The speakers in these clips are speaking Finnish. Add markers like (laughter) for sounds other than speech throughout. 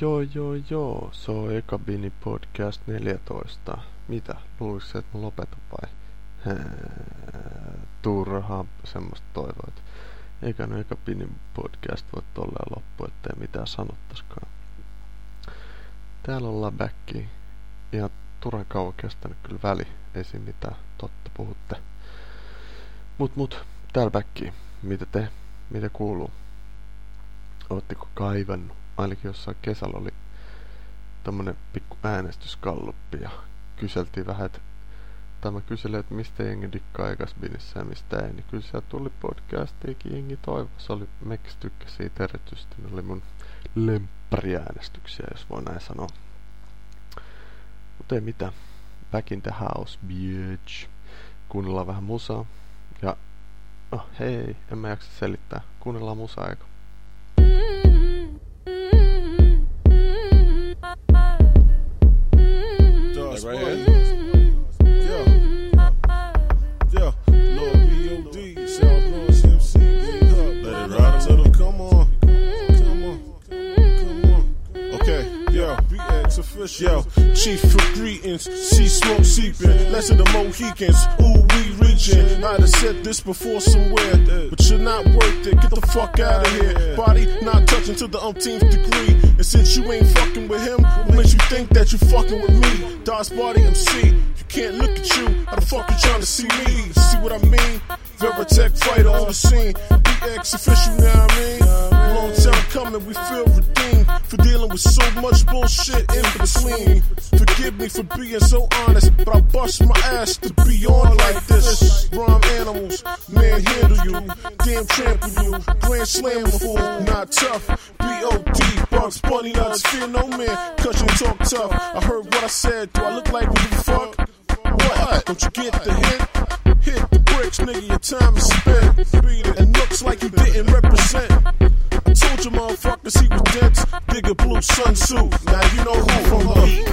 Joo, joo, joo. Se on Ekabini podcast 14. Mitä? Luulisin, että mä lopetan vai? Turhaa semmoista toivoit. Eikä no Ekabini podcast voi tolleen loppu, ettei mitään sanottaskaan. Täällä ollaan backi. Ja turhan kauan kestänyt kyllä väli. Ei siinä mitään totta puhutte. Mut mut, täällä backi. Mitä te? Mitä kuuluu? Ootteko kaivannut? Ainakin jossain kesällä oli tämmönen pikku äänestyskalluppi ja kyseltiin vähän, että tai mä kyselin, että mistä jengi dikkaa Ekasbinissä ja mistä ei, niin kyllä sieltä tuli podcastiikin jengi toivo. Se oli, Meks tykkäsi erityisesti, ne oli mun lemppariäänestyksiä, jos voi näin sanoa. Mutta ei mitään. Back in the house, bitch. Kuunnellaan vähän musaa. Ja, oh hei, en mä jaksa selittää. Kuunnellaan musaa? Dust right here. Yo. Chief for greetings. See smoke seeping. Less of the Mohicans. Ooh, we reaching. I'd have said this before somewhere. But you're not worth it. Get the fuck out of here. Body not touching to the umpteenth degree. And since you ain't fucking with him, what makes you think that you fucking with me? Das Body MC. You can't look at you. How the fuck you trying to see me? See what I mean? Veritech fighter on the scene. BX official, now I mean? Long time coming, we feel redeemed for dealing with so much bullshit in between. Forgive me for being so honest, but I bust my ass to be on like this. Rhyme animals, man handle you, damn trample you, grand slam fool, not tough. B.O.D. Bugs, bunny nuts, fear no man, cause you talk tough. I heard what I said, do I look like what the fuck? What? Don't you get the hint? Hit bricks, nigga, your time is spent. Beat and looks like you didn't represent. I told you motherfuckers he was dense. Bigger blue sun suit. Now you know who from the heat.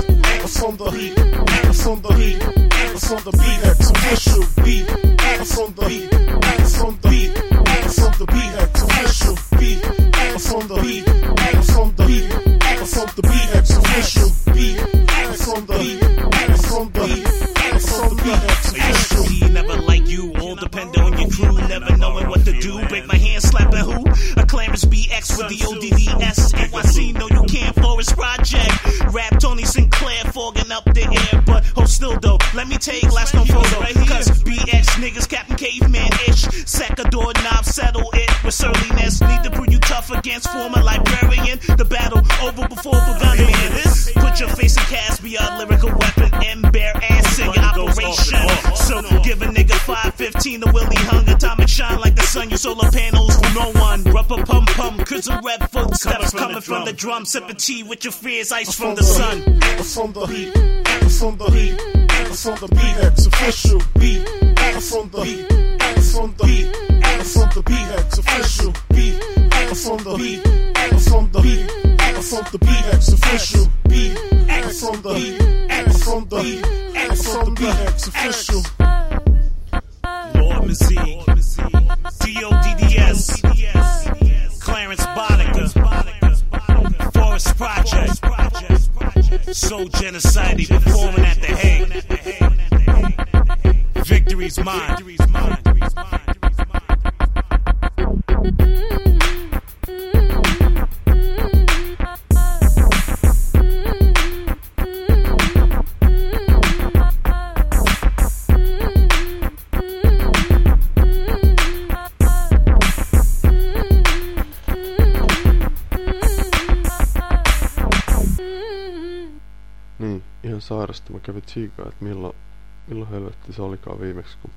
From the heat. From the heat. From the BX official beat. From the heat. From the heat. From the BX official beat. From the drum. Sipping tea with your fears, ice from the sun. From the heat, from the heat, from the BX official beat. From the heat, from the heat, from the BX official beat. From the heat, from the heat, from the BX official Mä kävin tsiikaa, että milloin, milloin helvetti se olikaan viimeksi, kun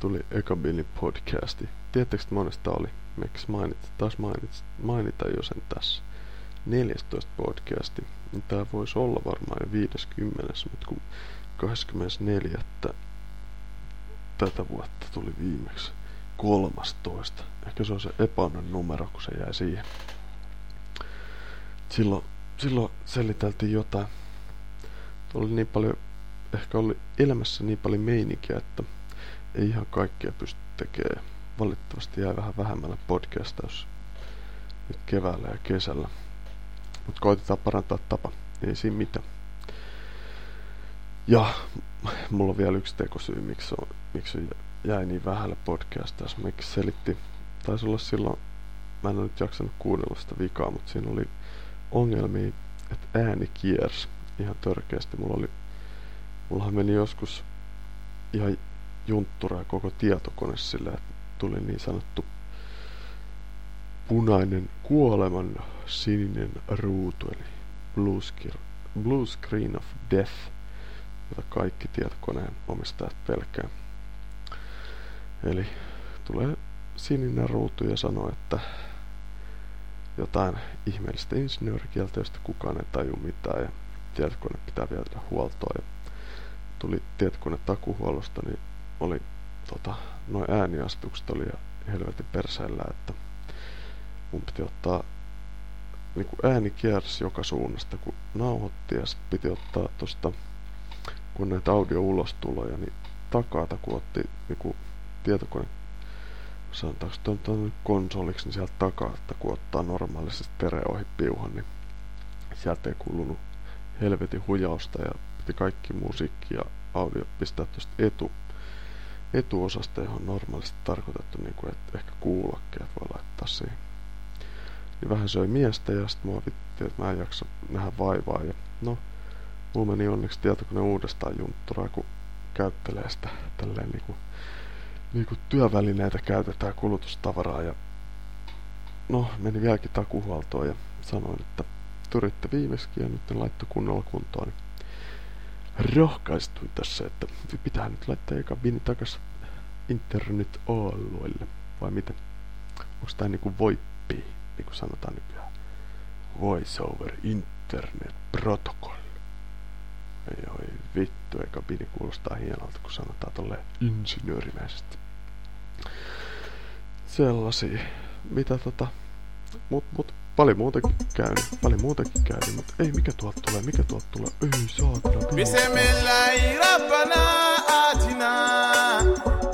tuli Ekabini podcasti. Tiedättekö, että monesta oli? Miksi mainit, taas mainit, mainita jo sen tässä. 14 podcasti. Tää voisi olla varmaan jo 50, mutta kun 24. tätä vuotta tuli viimeksi 13. Ehkä se on se epäonnon numero, kun se jäi siihen. silloin, silloin seliteltiin jotain. Oli niin paljon, ehkä oli elämässä niin paljon meininkiä, että ei ihan kaikkea pysty tekemään. Valitettavasti jäi vähän vähemmällä podcastaus nyt keväällä ja kesällä. Mutta koitetaan parantaa tapa, ei siinä mitään. Ja mulla on vielä yksi tekosyy, miksi, on, miksi jäi niin vähälle podcastaus. Miksi selitti, taisi olla silloin, mä en ole nyt jaksanut kuunnella sitä vikaa, mutta siinä oli ongelmia, että ääni kiersi ihan törkeästi. Mulla oli, mullahan meni joskus ihan juntturaa koko tietokone sillä, että tuli niin sanottu punainen kuoleman sininen ruutu, eli blue, screen, blue screen of death, jota kaikki tietokoneen omistajat pelkää. Eli tulee sininen ruutu ja sanoo, että jotain ihmeellistä insinöörikieltä, josta kukaan ei taju mitään ja tietokone pitää viedä huoltoa. Ja tuli tietokone takuhuollosta, niin oli tota, noin ääniastukset oli helvetin perseellä, että mun piti ottaa niin kuin ääni kiersi joka suunnasta, kun nauhoitti ja piti ottaa tosta, kun näitä audio ulostuloja, niin takata, kun otti niin kuin tietokone sanotaanko tuon tuon konsoliksi, niin sieltä takaa, että kun ottaa normaalisesti ohi piuhan, niin sieltä ei kuulunut helvetin hujausta ja piti kaikki musiikki ja audio pistää tuosta etu, etuosasta, johon normaalisti tarkoitettu, niin kuin, että ehkä kuulokkeet voi laittaa siihen. Niin vähän söi miestä ja sitten mua vitti, että mä en jaksa nähdä vaivaa. Ja no, mulla meni onneksi tietokone uudestaan juntturaa, kun käyttelee sitä tälleen niinku niin kuin työvälineitä käytetään kulutustavaraa ja no, meni vieläkin takuhuoltoon ja sanoin, että turitte viimeiskin ja nyt laittoi kunnolla kuntoon. Niin rohkaistuin tässä, että pitää nyt laittaa eka bini takas internet alueelle vai miten? Onko tää niinku voippi, niin kuin sanotaan nykyään? Voice over Internet Protocol. Ei oi vittu, eikä bini kuulostaa hienolta, kun sanotaan tolleen insinöörimäisesti. Sellaisia, mitä tota, mut, mut, paljon muutakin käynyt, paljon muutakin käynyt, mutta ei mikä tuolta tulee, mikä tuolta tulee, ei saatana. Bismillahi rabbana atina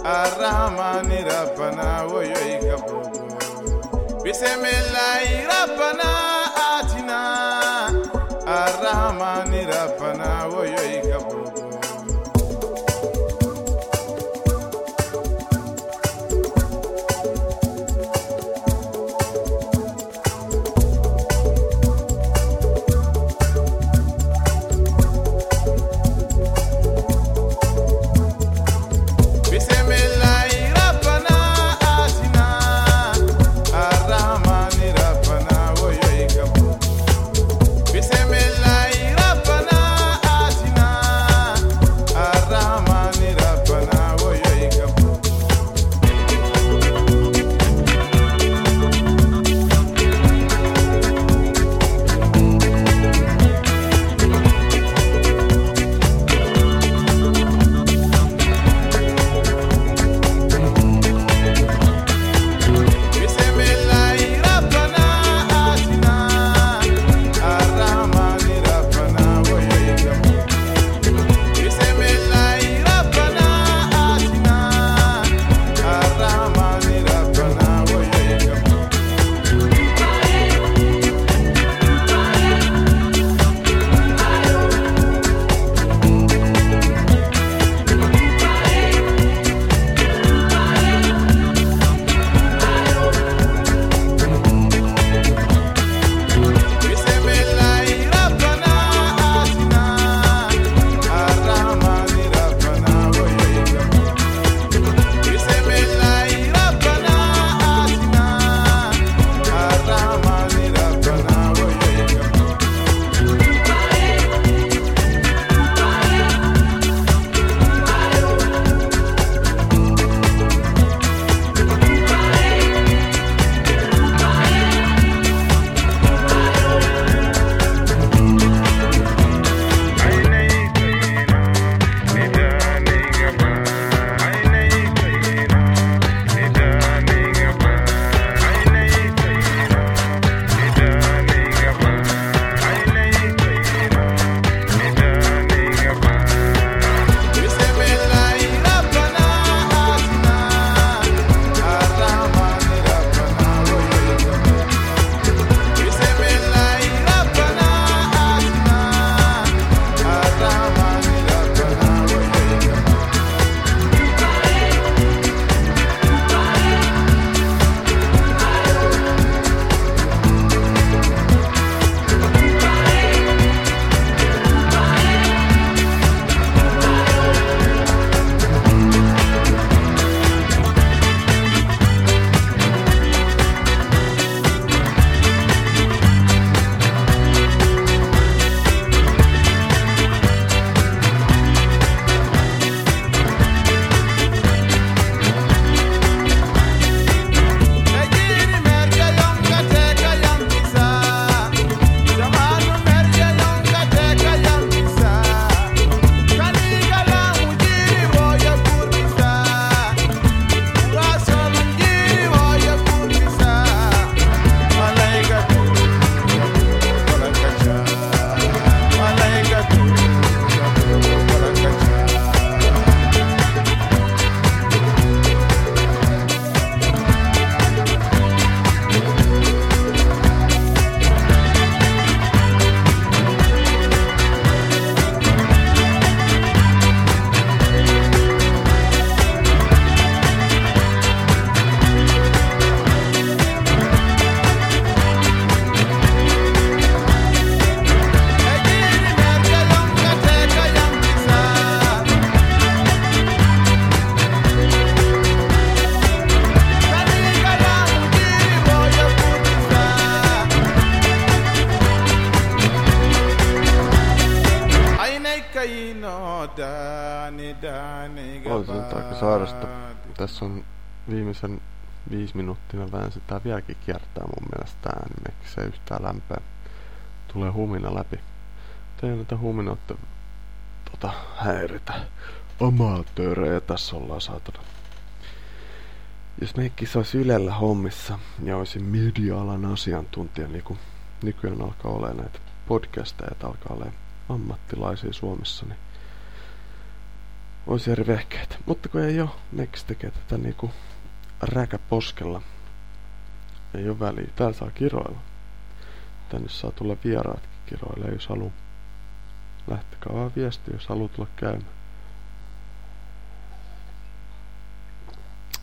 arrahmani rabbana wayoika Bismillahi rabbana atina arrahmani rabbana wayoika Bismillahi viimeisen viisi minuuttia mä väänsin tää vieläkin kiertää mun mielestä äänimerkki. Se yhtään lämpöä. Tulee humina läpi. Teidän näitä huminoita tota, häiritä. Amatöörejä tässä ollaan saatana. Jos meikkis olisi Ylellä hommissa ja olisin media-alan asiantuntija, niin kuin nykyään alkaa olemaan näitä podcasteja, alkaa olemaan ammattilaisia Suomessa, niin olisi eri vehkeet. Mutta kun ei ole, meikkis tekee tätä niinku räkäposkella. Ei ole väliä. Täällä saa kiroilla. Tänne saa tulla vieraatkin kiroille, jos haluaa. Lähtekää vaan viesti, jos haluaa tulla käymään.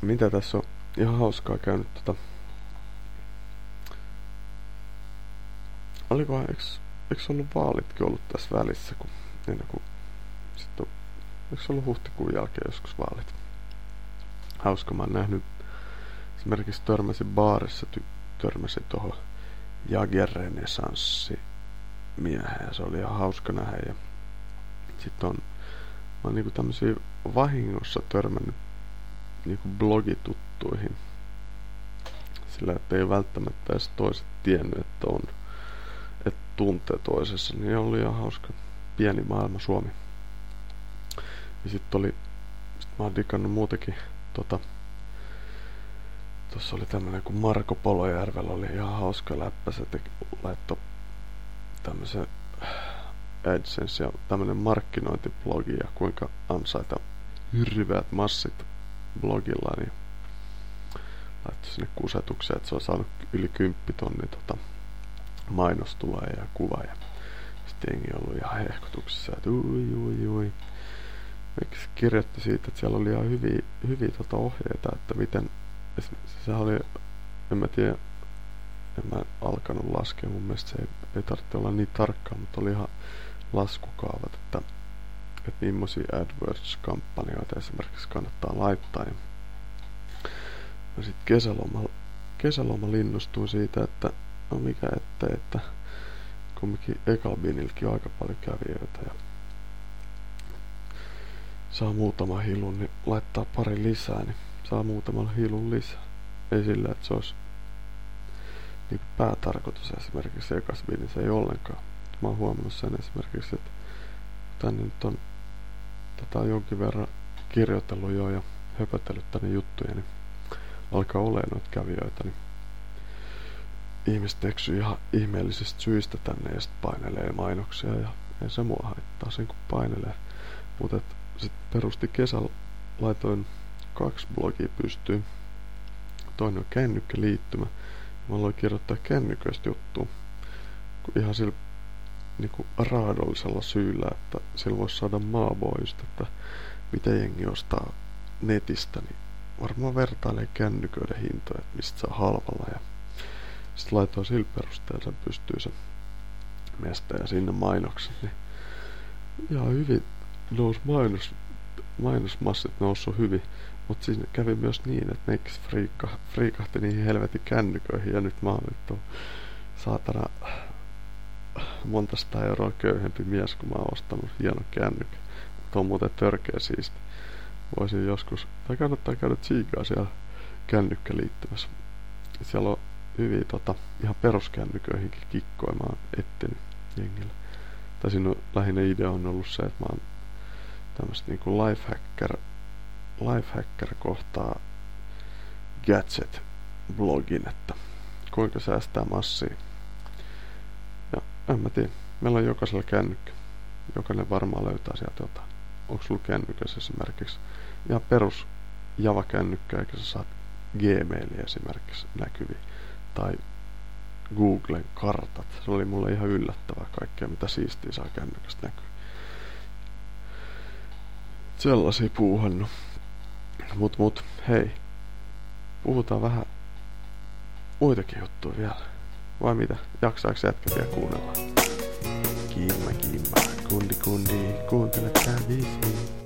Mitä tässä on ihan hauskaa käynyt tota... Oliko, eiks, eiks ollut vaalitkin ollut tässä välissä, kun ennen kuin sitten on, eikö ollut huhtikuun jälkeen joskus vaalit? Hauska, mä oon nähnyt esimerkiksi törmäsin baarissa, ty, törmäsin tuohon Jager Renesanssi mieheen, se oli ihan hauska nähdä ja sitten on, mä oon niinku tämmösiä vahingossa törmännyt niinku blogituttuihin. Sillä että ei välttämättä edes toiset tiennyt, että on, että tuntee toisessa, niin oli ihan hauska. Pieni maailma Suomi. Ja sitten oli, sit mä oon digannut muutakin tota, Tuossa oli tämmönen kuin Marko Polojärvellä oli ihan hauska läppä. Se teki, laittoi tämmöisen AdSense ja tämmönen markkinointiblogi ja kuinka ansaita hirveät massit blogilla, niin laittoi sinne kusetuksia, että se on saanut yli 10 tonni tota, mainostuloja ja kuva ja sitten jengi ollut ihan hehkutuksessa, että ui ui ui. Miksi kirjoitti siitä, että siellä oli ihan hyviä, hyviä tota ohjeita, että miten se oli, en mä tiedä, en mä alkanut laskea, mun mielestä se ei, ei tarvitse olla niin tarkkaa, mutta oli ihan laskukaavat, että, että millaisia AdWords-kampanjoita esimerkiksi kannattaa laittaa. Ja mä sitten kesäloma, kesäloma linnustuin siitä, että no mikä ettei, että kumminkin Ekalbinilläkin aika paljon kävijöitä ja saa muutama hilun, niin laittaa pari lisää, niin saa muutamalla hilun lisää. Ei sillä, että se olisi niin päätarkoitus esimerkiksi ekas se ei ollenkaan. Mä oon huomannut sen esimerkiksi, että tänne nyt on tätä jonkin verran kirjoitellut jo ja höpötellyt tänne juttuja, niin alkaa olemaan noita kävijöitä, niin ihmiset eksyy ihan ihmeellisistä syistä tänne ja sitten painelee mainoksia ja ei se mua haittaa sen kun painelee. Mutta sitten perusti kesällä, laitoin kaksi blogia pystyy. Toinen on kännykkäliittymä. Mä aloin kirjoittaa kännyköistä juttua. Ihan sillä niin raadollisella syyllä, että sillä voisi saada maaboista, että mitä jengi ostaa netistä, niin varmaan vertailee kännyköiden hintoja, että mistä saa halvalla. Ja sitten laitoin sillä perusteella, sen pystyy se mestä ja sinne mainokset, niin ihan hyvin nousi mainos, mainosmassit noussut hyvin. Mutta siinä kävi myös niin, että Nex friikka, friikahti niihin helvetin kännyköihin ja nyt mä oon nyt saatana monta sitä euroa köyhempi mies, kun mä oon ostanut hienon kännykän. Mutta on muuten törkeä siisti. Voisin joskus, tai kannattaa käydä tsiikaa siellä kännykkäliittymässä. Siellä on hyviä tota, ihan peruskännyköihinkin kikkoja mä oon jengillä. Tai siinä on, lähinnä idea on ollut se, että mä oon tämmöstä niinku lifehacker Lifehacker kohtaa Gadget-blogin, että kuinka säästää massia. Ja en mä tiedä, meillä on jokaisella kännykkä. Jokainen varmaan löytää sieltä jotain. Onko sulla kännykäs esimerkiksi ihan perus Java-kännykkä, eikä sä saat Gmailia esimerkiksi näkyviin. Tai Googlen kartat. Se oli mulle ihan yllättävää kaikkea, mitä siistiä saa kännykästä näkyä. Sellaisia puuhannut. Mut mut, hei. Puhutaan vähän muitakin juttuja vielä. Vai mitä? Jaksaaks jätkä vielä kuunnella? Kimma, kimma, kundi, kundi, kuuntele tää biisi.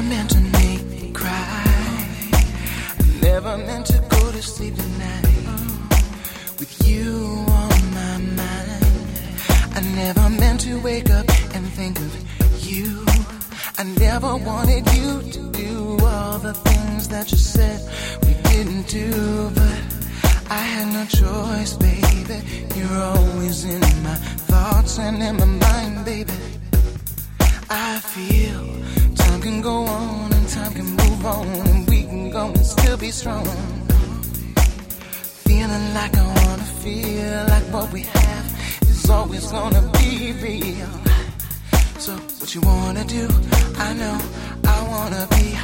Never meant to make you cry. I never meant to go to sleep tonight with you on my mind. I never meant to wake up and think of you. I never wanted you to do all the things that you said we didn't do, but I had no choice, baby. You're always in my thoughts and in my mind, baby. I feel time can go on and time can move on and we can go and still be strong. Feeling like I wanna feel like what we have is always gonna be real. So what you wanna do? I know I wanna be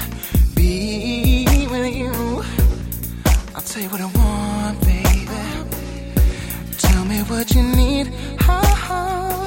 be with you. I'll tell you what I want, baby. Tell me what you need. Oh,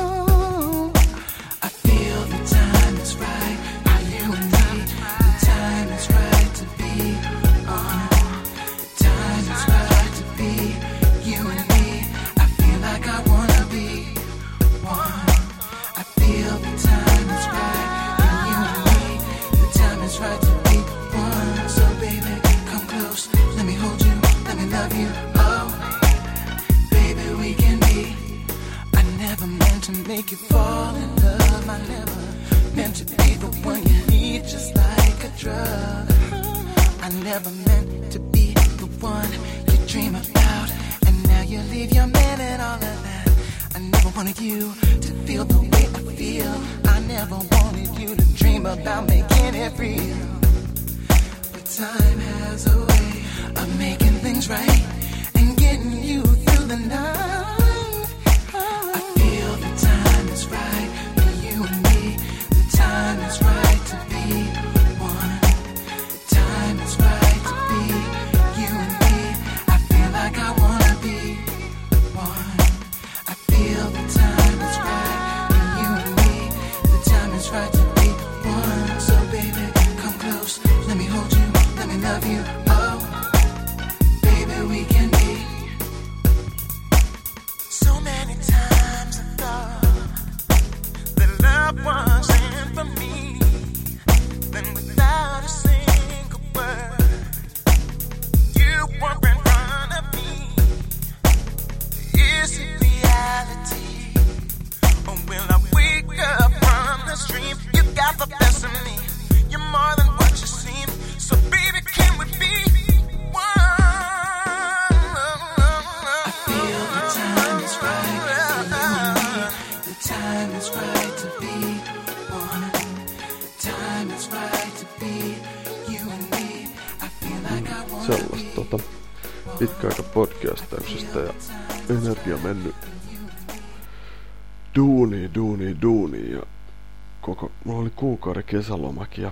pitkäaika podcastauksesta ja energia mennyt duuni, duuni, duuni ja koko, mulla oli kuukauden kesälomakin ja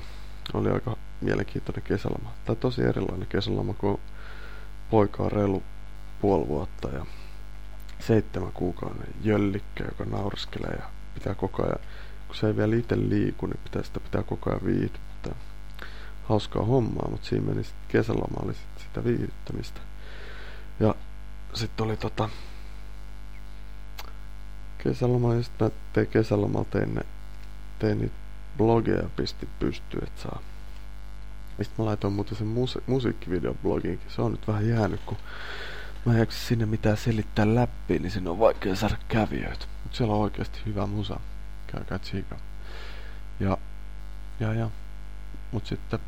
oli aika mielenkiintoinen kesäloma. Tai tosi erilainen kesäloma, kun poika on reilu puoli vuotta ja seitsemän kuukauden jöllikkä, joka nauriskelee ja pitää koko ajan, kun se ei vielä itse liiku, niin pitää sitä pitää koko ajan viihdyttää. Hauskaa hommaa, mutta siinä meni sitten kesäloma oli sit sitä viihdyttämistä. Ja sitten oli tota kesäloma ja sitten mä tein kesälomalla tein, ne, tein niitä blogeja ja pistin pystyyn, että saa. Sitten mä laitoin muuten sen musi- musiikkivideon blogiinkin. Se on nyt vähän jäänyt, kun mä en jaksa sinne mitään selittää läppiin, niin sinne on vaikea saada kävijöitä. Mut siellä on oikeasti hyvä musa. Käykää tsiikaa. Ja, ja, ja. Mut sitten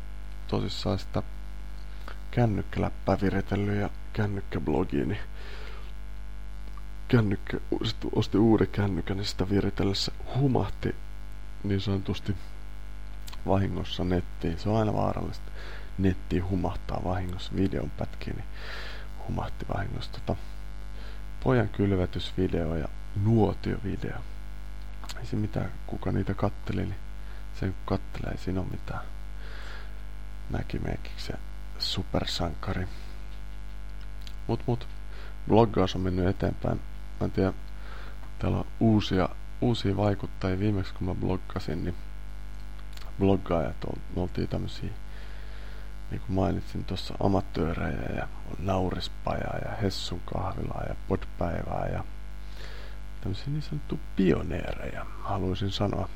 tosissaan sitä kännykkäläppää viritellyt ja kännykkäblogiin, niin kännykkä, sit osti uuden kännykän, niin sitä viritellessä humahti niin sanotusti vahingossa nettiin. Se on aina vaarallista. Nettiin humahtaa vahingossa videon pätkiin, niin humahti vahingossa tota, pojan kylvetysvideo ja nuotiovideo. Ei se mitään, kuka niitä katteli, niin sen kun kattelee, ei siinä ole mitään. Mäkimeekiksi se supersankari. Mut mut, bloggaus on mennyt eteenpäin. Mä en tiedä, täällä on uusia, uusia vaikuttajia. Viimeksi kun mä bloggasin, niin bloggaajat me oltiin tämmösiä niin kuin mainitsin tuossa amatöörejä ja on naurispajaa ja Hessun kahvilaa ja podpäivää ja tämmöisiä niin sanottu pioneereja, haluaisin sanoa.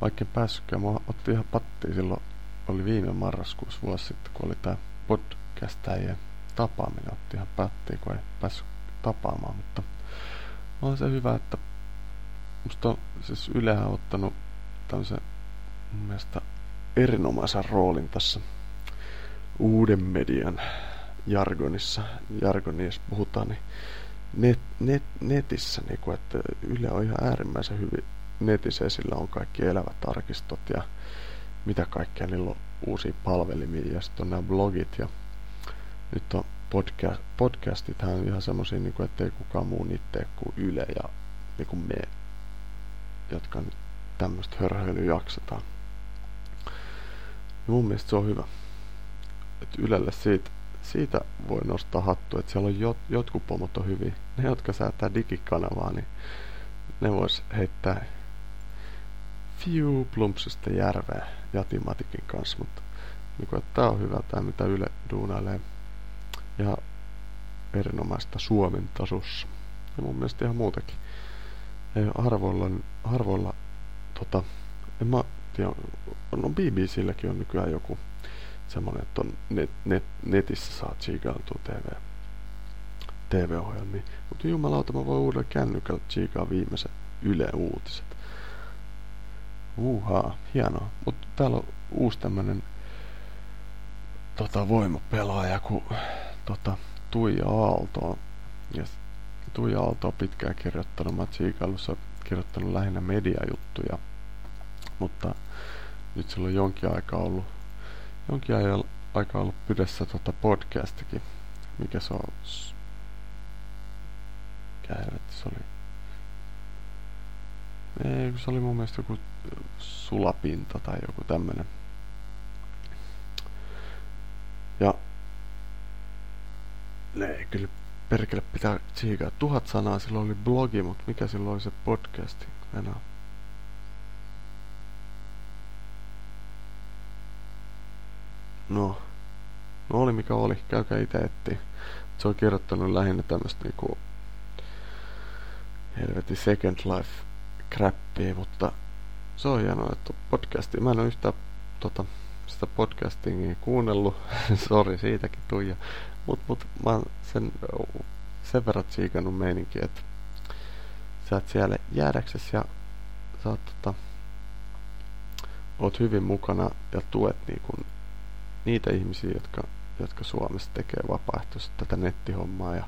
Vaikka en päässytkään, mä otti ihan pattiin silloin, oli viime marraskuussa vuosi sitten, kun oli tää podcastajien tapaaminen, otti ihan pattiin, kun ei päässyt tapaamaan, mutta on se hyvä, että musta on siis Ylehän ottanut tämmöisen mun mielestä erinomaisen roolin tässä uuden median jargonissa, jargonissa puhutaan, niin net, net, netissä, niin kuin, että Yle on ihan äärimmäisen hyvin netissä, sillä on kaikki elävät arkistot ja mitä kaikkea, niillä on uusia palvelimia ja sitten on nämä blogit ja nyt on podcast, podcastit on ihan semmosia, niin kuin, ettei kukaan muu niitä tee kuin Yle ja niin kuin me, jotka nyt tämmöistä hörhöilyä jaksetaan. Ja mun mielestä se on hyvä. Että Ylelle siitä, siitä voi nostaa hattu, että siellä on jot, jotkut pomot on hyviä. Ne, jotka säätää digikanavaa, niin ne vois heittää fiu plumpsista järveä jatimatikin kanssa, mutta niin että tää on hyvä, tää mitä Yle duunailee. Ja erinomaista Suomen tasossa. Ja mun mielestä ihan muutakin. Ei harvoilla, harvoilla tota, en mä tiedä, no BBClläkin on nykyään joku semmonen, että on net, net, netissä saa tsiikailtua TV, TV-ohjelmia. Mutta jumalauta, mä voin uudella kännykällä tsiikaa viimeisen Yle Uutiset. Uhaa, hienoa. Mutta täällä on uusi tämmönen tota, voimapelaaja, kun tota, Tuija Aalto ja Tuija Aalto on pitkään kirjoittanut, mä tsiikailussa kirjoittanut lähinnä mediajuttuja, mutta nyt sillä on jonkin aikaa ollut, jonkin aikaa ollut pydessä tota podcastikin, mikä se on, mikä se oli, ei, se oli mun mielestä joku sulapinta tai joku tämmönen. Ja ne kyllä perkele pitää tsiikaa. Tuhat sanaa silloin oli blogi, mutta mikä silloin oli se podcasti enää? No. No oli mikä oli, käykää itse etti. Se on kirjoittanut lähinnä tämmöstä niinku helvetin Second Life crappia, mutta se on hienoa, että podcasti. Mä en ole yhtään tota, sitä podcastingia kuunnellut. (laughs) Sori siitäkin Tuija. Mut, mut mä oon sen, sen verran tsiikannut meininki, että sä oot siellä jäädäksesi ja sä oot, tota, oot hyvin mukana ja tuet niinku niitä ihmisiä, jotka, jotka Suomessa tekee vapaaehtoisesti tätä nettihommaa ja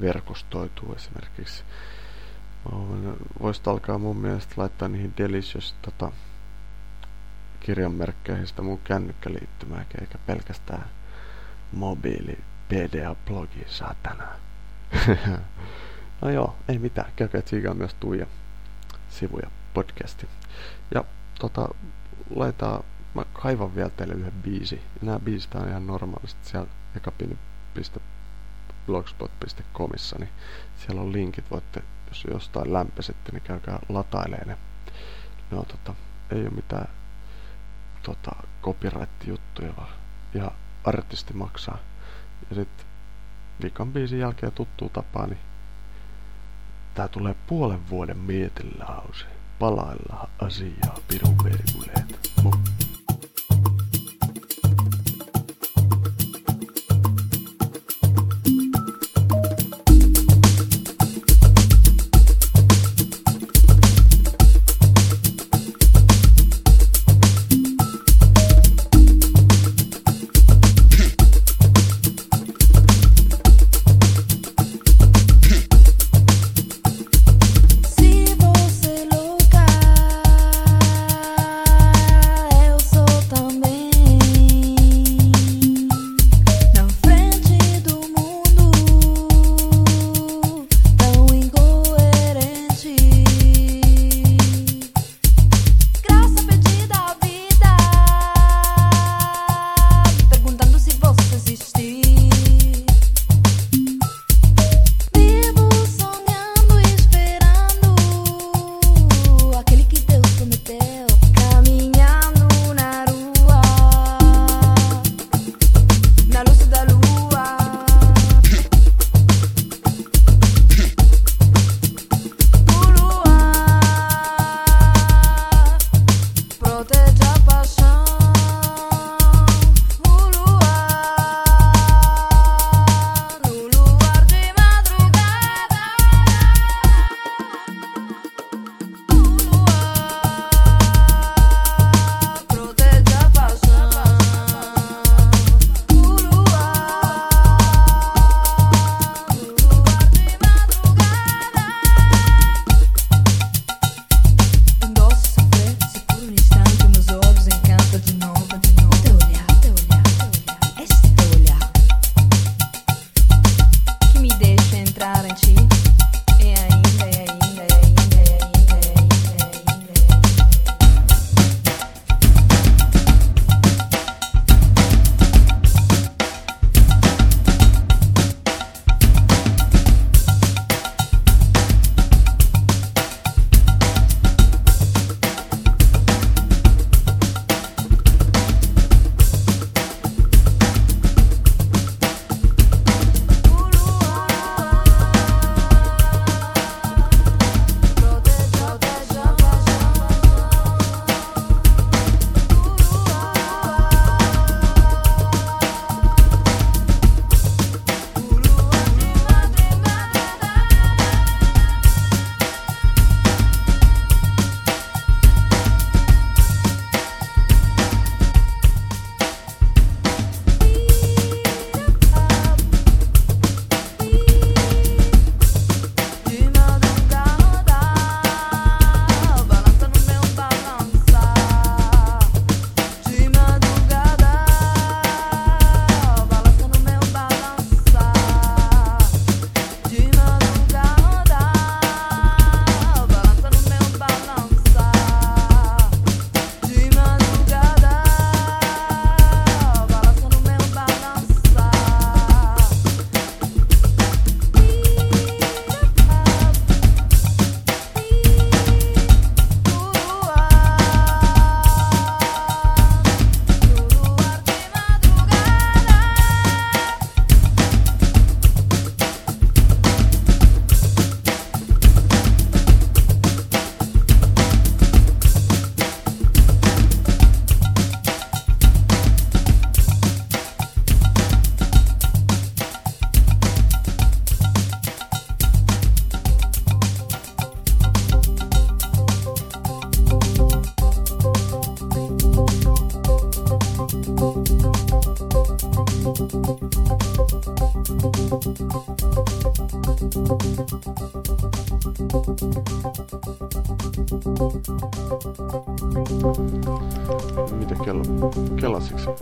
verkostoituu esimerkiksi. Voisit alkaa mun mielestä laittaa niihin Delicious tota, kirjanmerkkeihin sitä mun kännykkäliittymää, eikä pelkästään mobiili PDA-blogi saatana. (laughs) no joo, ei mitään. Käykää tsiikaa myös Tuija sivuja podcasti. Ja tota, laitetaan, mä kaivan vielä teille yhden biisi. Nämä biisit on ihan normaalisti siellä ekapini.blogspot.comissa, niin siellä on linkit, voitte, jos jostain lämpesitte, niin käykää latailee ne. No tota, ei ole mitään tota, copyright-juttuja, vaan ja artisti maksaa. Ja sitten viikon biisin jälkeen tuttuu tapaa, niin tää tulee puolen vuoden mietelause. Palaillaan asiaa, pirun verkuleet. Moi.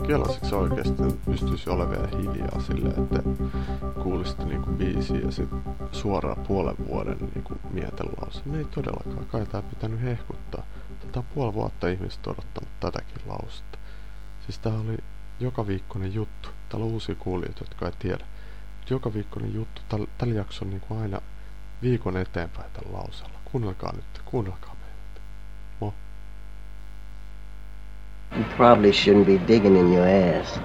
Kellasiksi oikeasti pystyisi olemaan hiljaa silleen, että kuulisitte niinku biisiä ja sit suoraan puolen vuoden niinku mietelause. Me ei todellakaan, kai tää pitänyt hehkuttaa. Tätä on puoli vuotta ihmiset odottanut tätäkin lausetta. Siis tää oli joka viikkoinen juttu. Täällä on uusia kuulijoita, jotka ei tiedä. Joka viikkoinen juttu. Tällä, tällä jaksolla niinku aina viikon eteenpäin tällä lauseella. Kuunnelkaa nyt, kuunnelkaa You probably shouldn't be digging in your ass.